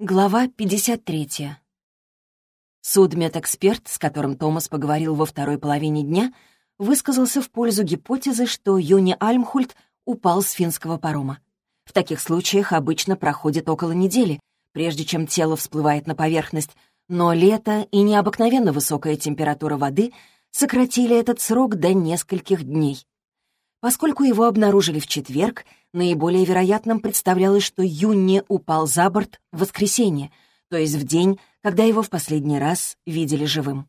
Глава 53. Судмедэксперт, с которым Томас поговорил во второй половине дня, высказался в пользу гипотезы, что Юни Альмхульт упал с финского парома. В таких случаях обычно проходит около недели, прежде чем тело всплывает на поверхность, но лето и необыкновенно высокая температура воды сократили этот срок до нескольких дней. Поскольку его обнаружили в четверг, наиболее вероятным представлялось, что Юнни упал за борт в воскресенье, то есть в день, когда его в последний раз видели живым.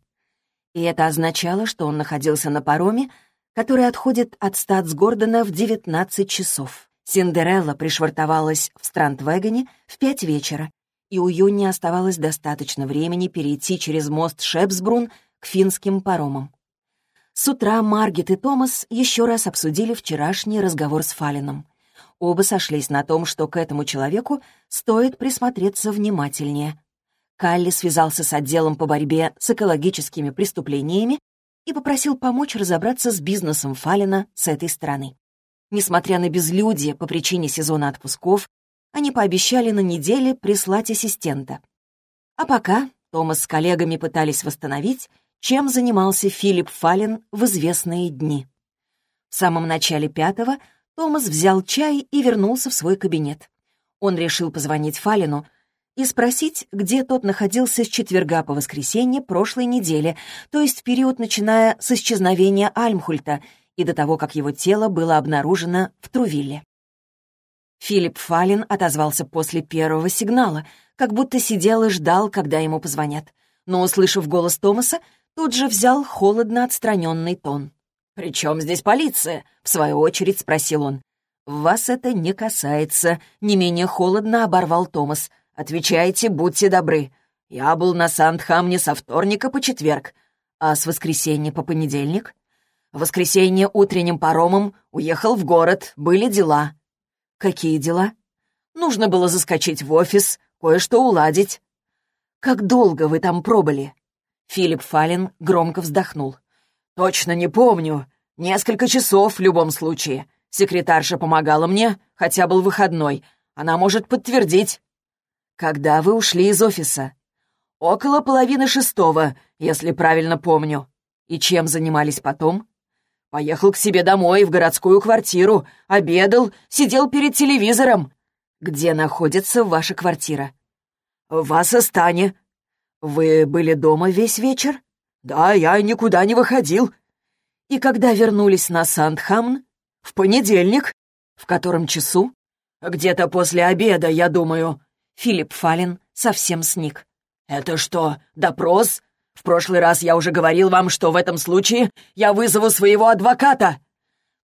И это означало, что он находился на пароме, который отходит от Статсгордона в 19 часов. Синдерелла пришвартовалась в Страндвегоне в пять вечера, и у Юнни оставалось достаточно времени перейти через мост Шепсбрун к финским паромам. С утра Маргет и Томас еще раз обсудили вчерашний разговор с Фалином. Оба сошлись на том, что к этому человеку стоит присмотреться внимательнее. Калли связался с отделом по борьбе с экологическими преступлениями и попросил помочь разобраться с бизнесом Фалина с этой стороны. Несмотря на безлюдие по причине сезона отпусков, они пообещали на неделе прислать ассистента. А пока Томас с коллегами пытались восстановить чем занимался Филипп Фален в известные дни. В самом начале пятого Томас взял чай и вернулся в свой кабинет. Он решил позвонить Фалину и спросить, где тот находился с четверга по воскресенье прошлой недели, то есть в период, начиная с исчезновения Альмхульта и до того, как его тело было обнаружено в Трувилле. Филипп Фалин отозвался после первого сигнала, как будто сидел и ждал, когда ему позвонят. Но, услышав голос Томаса, тут же взял холодно отстраненный тон. «При чем здесь полиция?» — в свою очередь спросил он. «Вас это не касается», — не менее холодно оборвал Томас. «Отвечайте, будьте добры. Я был на Сандхамне со вторника по четверг, а с воскресенья по понедельник. В воскресенье утренним паромом уехал в город, были дела». «Какие дела?» «Нужно было заскочить в офис, кое-что уладить». «Как долго вы там пробыли?» Филипп Фалин громко вздохнул. «Точно не помню. Несколько часов в любом случае. Секретарша помогала мне, хотя был выходной. Она может подтвердить». «Когда вы ушли из офиса?» «Около половины шестого, если правильно помню». «И чем занимались потом?» «Поехал к себе домой, в городскую квартиру, обедал, сидел перед телевизором». «Где находится ваша квартира?» «В Ассастане», «Вы были дома весь вечер?» «Да, я никуда не выходил». «И когда вернулись на Сандхамн?» «В понедельник». «В котором часу?» «Где-то после обеда, я думаю». Филипп Фалин совсем сник. «Это что, допрос? В прошлый раз я уже говорил вам, что в этом случае я вызову своего адвоката».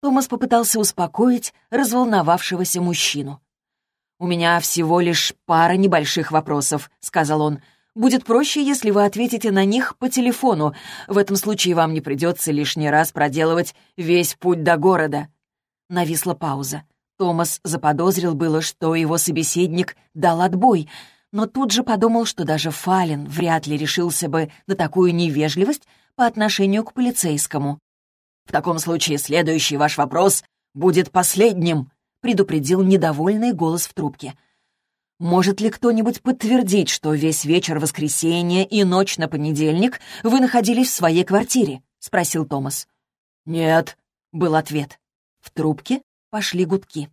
Томас попытался успокоить разволновавшегося мужчину. «У меня всего лишь пара небольших вопросов», — сказал он. Будет проще, если вы ответите на них по телефону. В этом случае вам не придется лишний раз проделывать весь путь до города». Нависла пауза. Томас заподозрил было, что его собеседник дал отбой, но тут же подумал, что даже Фален вряд ли решился бы на такую невежливость по отношению к полицейскому. «В таком случае следующий ваш вопрос будет последним», предупредил недовольный голос в трубке. Может ли кто-нибудь подтвердить, что весь вечер воскресенья и ночь на понедельник вы находились в своей квартире?» — спросил Томас. «Нет», — был ответ. В трубке пошли гудки.